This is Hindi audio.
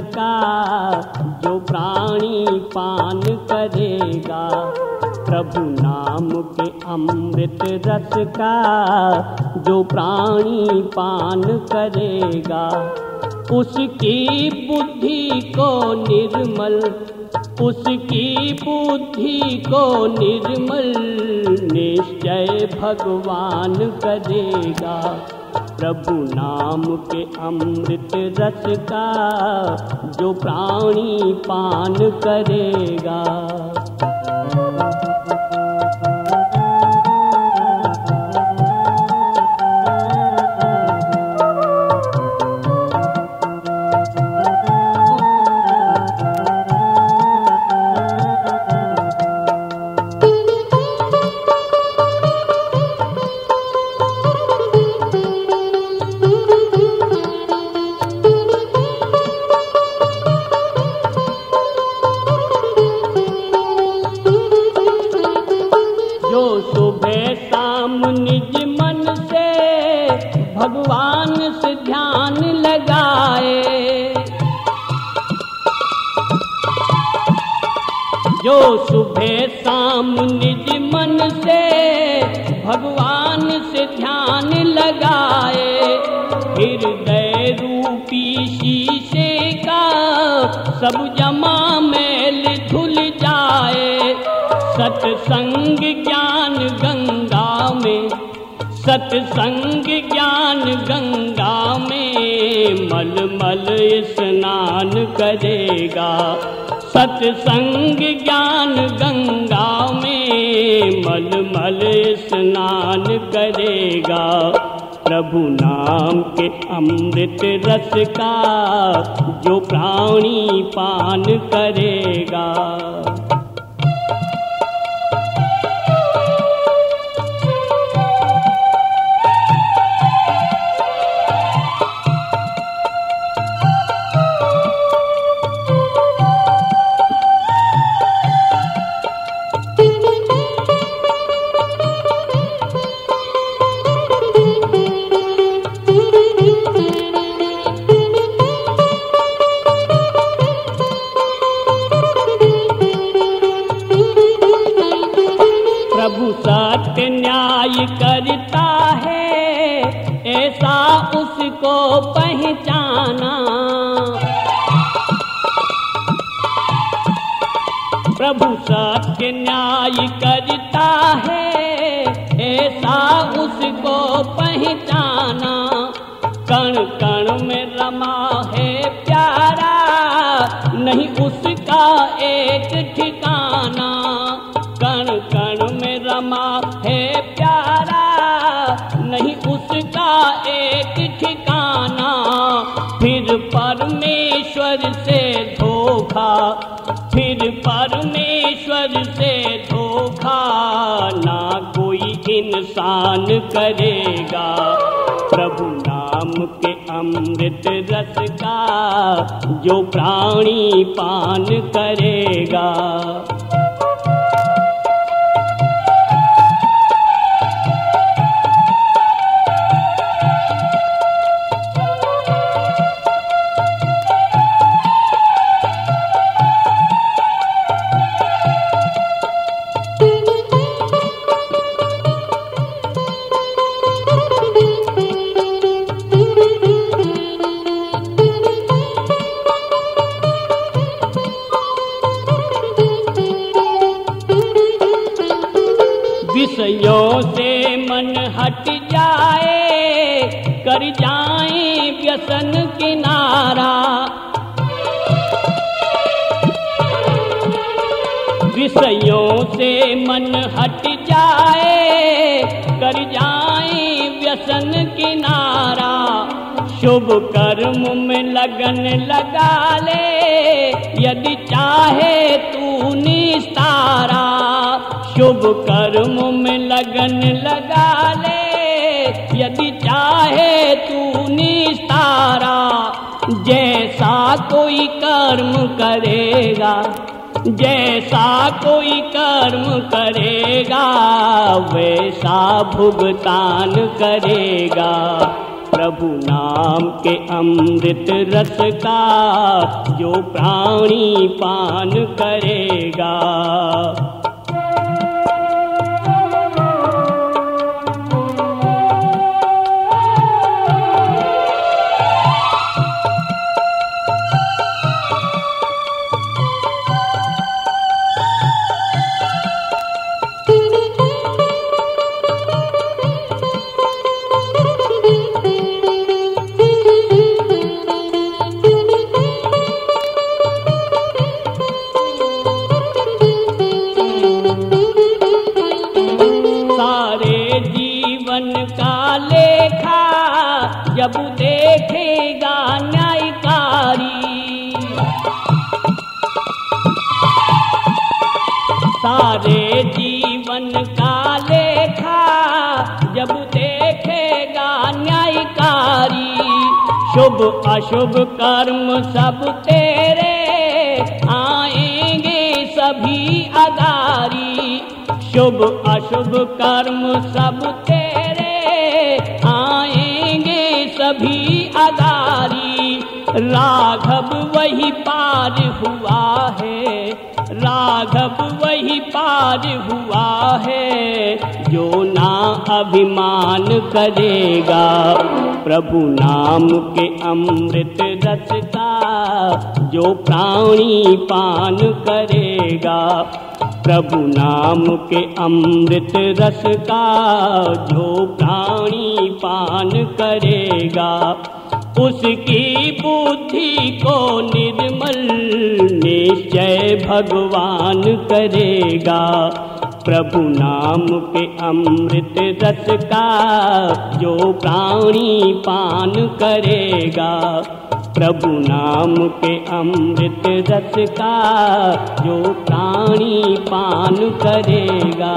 का जो प्राणी पान करेगा। प्रभु नाम के अमृत रस का जो प्राणी पान करेगा, उसकी बुद्धि को निर्मल, उसकी बुद्धि को निर्मल निश्चय भगवान करेगा। प्रभु नाम के अमृत रस का जो प्राणी पान करेगा। भगवान से ध्यान लगाए। जो सुबह शाम निज मन से भगवान से ध्यान लगाए, हृदय रूपी शीशे का सब जमा सत्संग ज्ञान गंगा में मल मल स्नान करेगा। सत्संग ज्ञान गंगा में मल मल स्नान करेगा। प्रभु नाम के अमृत रस का जो प्राणी पान करेगा। ऐसा उसको पहचाना। प्रभु सत्य न्याय करता है, ऐसा उसको पहचाना। कण कण में रमा है प्यारा, नहीं उसका एक ठिकाना। ठिकाना, फिर परमेश्वर से धोखा, फिर परमेश्वर से धोखा, ना कोई इंसान करेगा। प्रभु नाम के अमृत रस का जो प्राणी पान करेगा। जाए व्यसन किनारा विषयों से मन हट जाए, कर जाए व्यसन किनारा शुभ कर्म में लगन लगा ले, यदि चाहे तू निस्तारा शुभ कर्म में लगन लगा ले, यदि जैसा कोई कर्म करेगा, जैसा कोई कर्म करेगा, वैसा भुगतान करेगा। प्रभु नाम के अमृत रस का जो प्राणी पान करेगा। सारे जीवन का लेखा, जब देखेगा न्यायकारी, शुभ अशुभ कर्म सब तेरे, आएँगे सभी अदारी शुभ अशुभ कर्म सब तेरे, आएँगे सभी अदारी राघव वही पार हुआ है राघव वही पार हुआ है, जो ना अभिमान करेगा। प्रभु नाम के अमृत रस का जो प्राणी पान करेगा। प्रभु नाम के अमृत रस का जो प्राणी पान करेगा। उसकी बुद्धि भगवान करेगा। प्रभु नाम के अमृत रस का जो प्राणी पान करेगा। प्रभु नाम के अमृत रस का जो प्राणी पान करेगा।